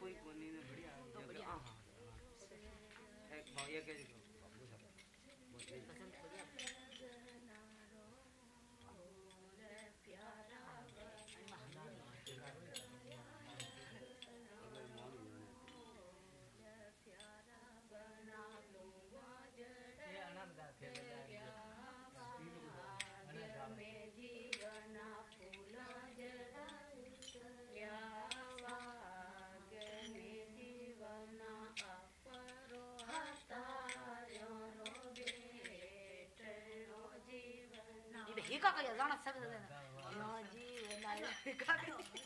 कोई कोने में बढ़िया तो बढ़िया। हाँ। एक भाई के जो पसंद बढ़िया रिका का जाना सब हाँ जी ना रिका का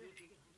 Hallelujah.